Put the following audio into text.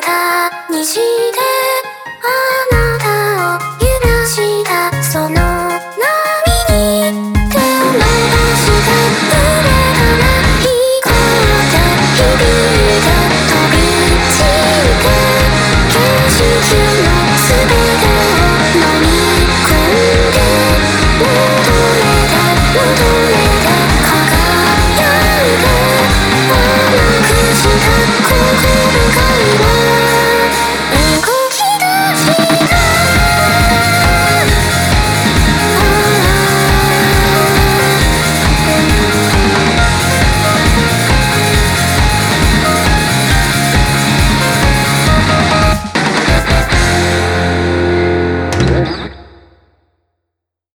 に虹で